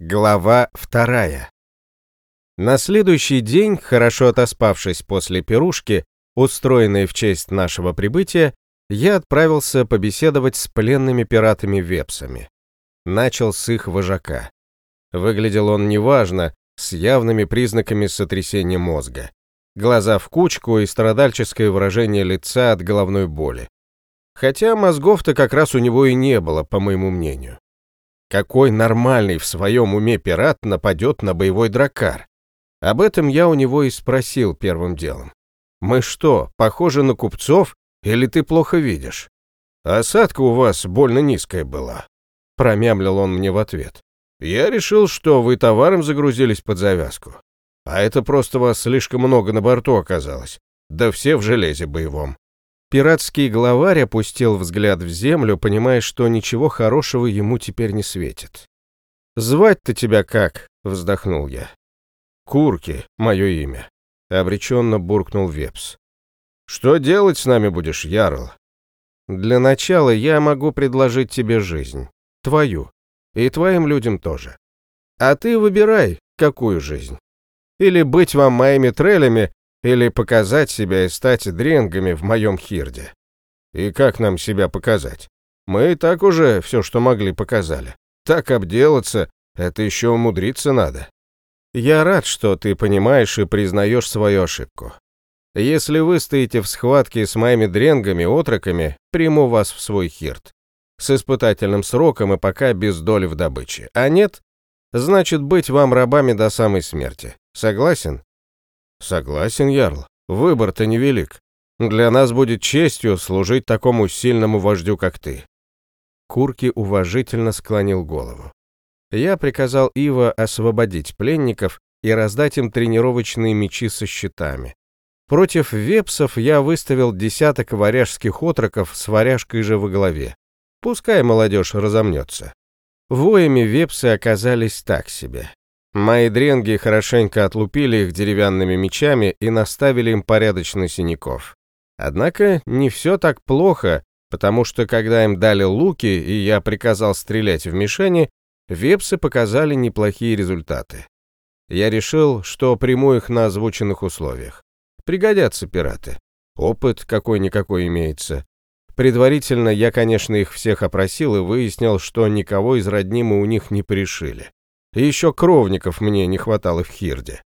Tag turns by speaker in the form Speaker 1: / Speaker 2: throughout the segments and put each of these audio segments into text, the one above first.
Speaker 1: Глава вторая. На следующий день, хорошо отоспавшись после пирушки, устроенной в честь нашего прибытия, я отправился побеседовать с пленными пиратами-вепсами. Начал с их вожака. Выглядел он неважно, с явными признаками сотрясения мозга. Глаза в кучку и страдальческое выражение лица от головной боли. Хотя мозгов-то как раз у него и не было, по моему мнению. Какой нормальный в своем уме пират нападет на боевой дракар? Об этом я у него и спросил первым делом. Мы что, похожи на купцов, или ты плохо видишь? Осадка у вас больно низкая была. Промямлил он мне в ответ. Я решил, что вы товаром загрузились под завязку. А это просто вас слишком много на борту оказалось. Да все в железе боевом. Пиратский главарь опустил взгляд в землю, понимая, что ничего хорошего ему теперь не светит. «Звать-то тебя как?» — вздохнул я. «Курки, мое имя», — обреченно буркнул Вепс. «Что делать с нами будешь, Ярл?» «Для начала я могу предложить тебе жизнь. Твою. И твоим людям тоже. А ты выбирай, какую жизнь. Или быть вам моими трелями, или показать себя и стать дренгами в моем хирде. И как нам себя показать? Мы и так уже все, что могли, показали. Так обделаться, это еще умудриться надо. Я рад, что ты понимаешь и признаешь свою ошибку. Если вы стоите в схватке с моими дренгами, отроками, приму вас в свой хирд. С испытательным сроком и пока без доли в добыче. А нет, значит быть вам рабами до самой смерти. Согласен? Согласен, Ярл. Выбор-то невелик. Для нас будет честью служить такому сильному вождю, как ты. Курки уважительно склонил голову. Я приказал Ива освободить пленников и раздать им тренировочные мечи со щитами. Против вепсов я выставил десяток варяжских отроков с варяжкой же во главе. Пускай молодежь разомнется. Воями вепсы оказались так себе. Мои дренги хорошенько отлупили их деревянными мечами и наставили им порядочно синяков. Однако не все так плохо, потому что когда им дали луки и я приказал стрелять в мишени, вепсы показали неплохие результаты. Я решил, что приму их на озвученных условиях. Пригодятся пираты. Опыт какой-никакой имеется. Предварительно я, конечно, их всех опросил и выяснил, что никого из родни мы у них не пришили. И еще кровников мне не хватало в Хирде.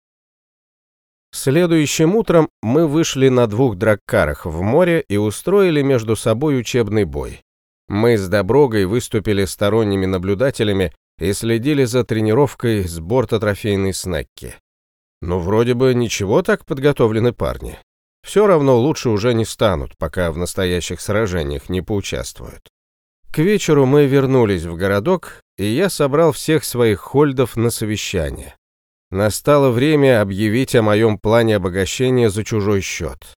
Speaker 1: Следующим утром мы вышли на двух драккарах в море и устроили между собой учебный бой. Мы с Доброгой выступили сторонними наблюдателями и следили за тренировкой с борта трофейной снекки. Ну, вроде бы ничего так подготовлены парни. Все равно лучше уже не станут, пока в настоящих сражениях не поучаствуют. К вечеру мы вернулись в городок, и я собрал всех своих хольдов на совещание. Настало время объявить о моем плане обогащения за чужой счет.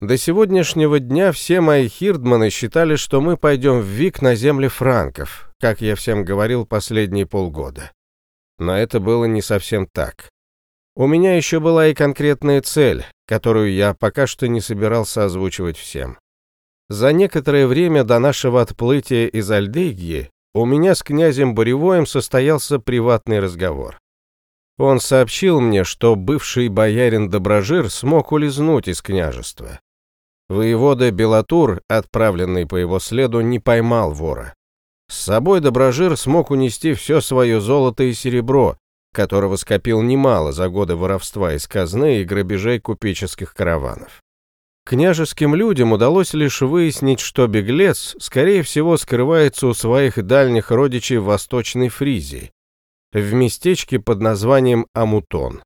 Speaker 1: До сегодняшнего дня все мои хирдманы считали, что мы пойдем в Вик на земле франков, как я всем говорил последние полгода. Но это было не совсем так. У меня еще была и конкретная цель, которую я пока что не собирался озвучивать всем. За некоторое время до нашего отплытия из Альдегии у меня с князем Боревоем состоялся приватный разговор. Он сообщил мне, что бывший боярин Доброжир смог улизнуть из княжества. Воевода Белатур, отправленный по его следу, не поймал вора. С собой Доброжир смог унести все свое золото и серебро, которого скопил немало за годы воровства из казны и грабежей купеческих караванов. Княжеским людям удалось лишь выяснить, что беглец, скорее всего, скрывается у своих дальних родичей в Восточной Фризии, в местечке под названием Амутон.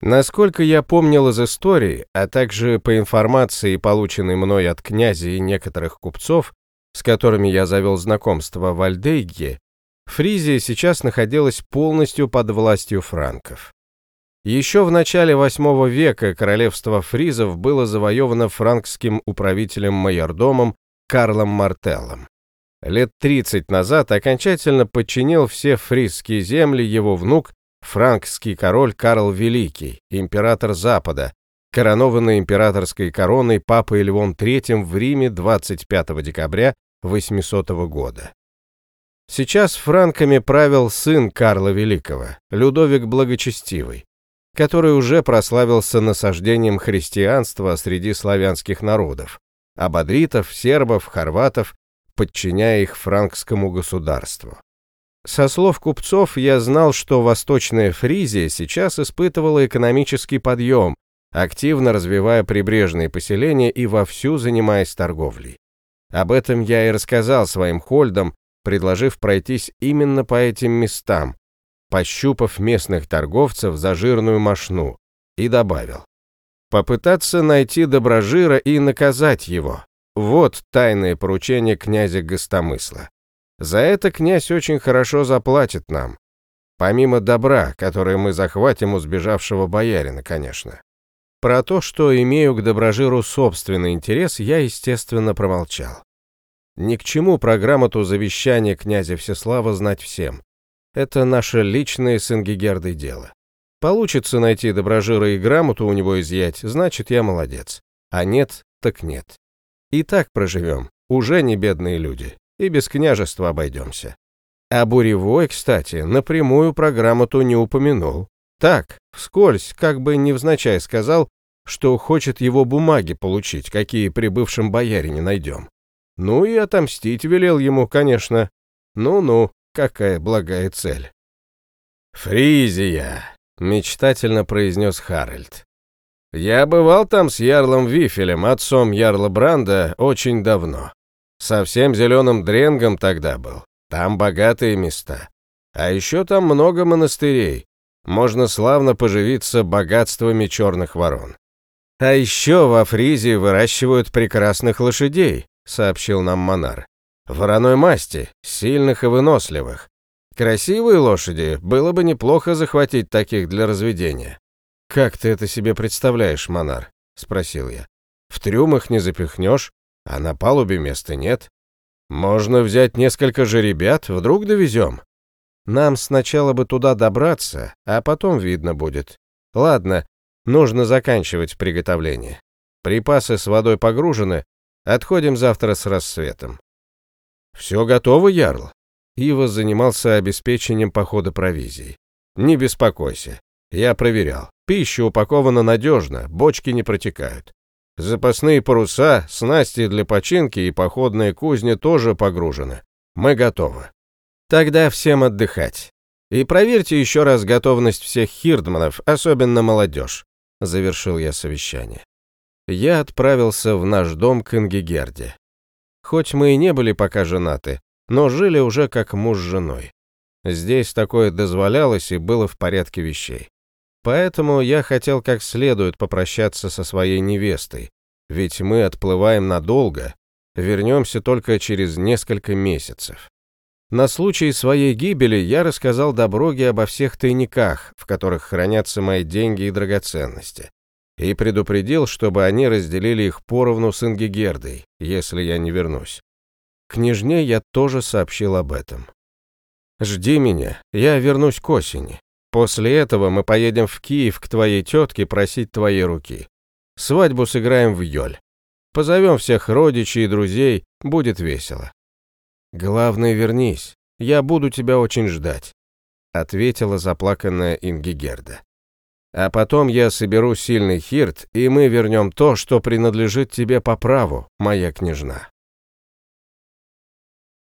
Speaker 1: Насколько я помнил из истории, а также по информации, полученной мной от князя и некоторых купцов, с которыми я завел знакомство в Альдейге, Фризия сейчас находилась полностью под властью франков. Еще в начале VIII века королевство фризов было завоевано франкским управителем-майордомом Карлом Мартеллом. Лет 30 назад окончательно подчинил все фризские земли его внук, франкский король Карл Великий, император Запада, коронованный императорской короной папой Львом III в Риме 25 декабря 800 года. Сейчас франками правил сын Карла Великого, Людовик Благочестивый, который уже прославился насаждением христианства среди славянских народов, абадритов, сербов, хорватов, подчиняя их франкскому государству. Со слов купцов я знал, что Восточная Фризия сейчас испытывала экономический подъем, активно развивая прибрежные поселения и вовсю занимаясь торговлей. Об этом я и рассказал своим хольдам, предложив пройтись именно по этим местам, пощупав местных торговцев за жирную мошну, и добавил. Попытаться найти доброжира и наказать его. Вот тайное поручение князя Гостомысла. За это князь очень хорошо заплатит нам. Помимо добра, которое мы захватим у сбежавшего боярина, конечно. Про то, что имею к доброжиру собственный интерес, я, естественно, промолчал. Ни к чему про грамоту завещания князя Всеслава знать всем. Это наше личное с Ингигердой дело. Получится найти доброжира и грамоту у него изъять, значит, я молодец. А нет, так нет. И так проживем, уже не бедные люди, и без княжества обойдемся. А Буревой, кстати, напрямую про грамоту не упомянул. Так, вскользь, как бы невзначай сказал, что хочет его бумаги получить, какие при бывшем боярине найдем. Ну и отомстить велел ему, конечно. Ну-ну, какая благая цель. «Фризия», — мечтательно произнес Харальд. «Я бывал там с Ярлом Вифелем, отцом Ярла Бранда, очень давно. Совсем зеленым дренгом тогда был. Там богатые места. А еще там много монастырей. Можно славно поживиться богатствами черных ворон. А еще во Фризии выращивают прекрасных лошадей, сообщил нам Монар. Вороной масти, сильных и выносливых. Красивые лошади, было бы неплохо захватить таких для разведения. Как ты это себе представляешь, Монар? спросил я. В трюм их не запихнешь, а на палубе места нет. Можно взять несколько жеребят, вдруг довезем. Нам сначала бы туда добраться, а потом видно будет. Ладно, нужно заканчивать приготовление. Припасы с водой погружены, Отходим завтра с рассветом. Все готово, Ярл? Ива занимался обеспечением похода провизии. Не беспокойся. Я проверял. Пища упакована надежно, бочки не протекают. Запасные паруса, снасти для починки и походные кузни тоже погружены. Мы готовы. Тогда всем отдыхать. И проверьте еще раз готовность всех хирдманов, особенно молодежь. Завершил я совещание я отправился в наш дом к Ингигерде. Хоть мы и не были пока женаты, но жили уже как муж с женой. Здесь такое дозволялось и было в порядке вещей. Поэтому я хотел как следует попрощаться со своей невестой, ведь мы отплываем надолго, вернемся только через несколько месяцев. На случай своей гибели я рассказал Доброге обо всех тайниках, в которых хранятся мои деньги и драгоценности и предупредил, чтобы они разделили их поровну с Ингигердой, если я не вернусь. Княжне я тоже сообщил об этом. «Жди меня, я вернусь к осени. После этого мы поедем в Киев к твоей тетке просить твоей руки. Свадьбу сыграем в Йоль. Позовем всех родичей и друзей, будет весело». «Главное, вернись, я буду тебя очень ждать», — ответила заплаканная Ингигерда. А потом я соберу сильный хирт, и мы вернем то, что принадлежит тебе по праву, моя княжна.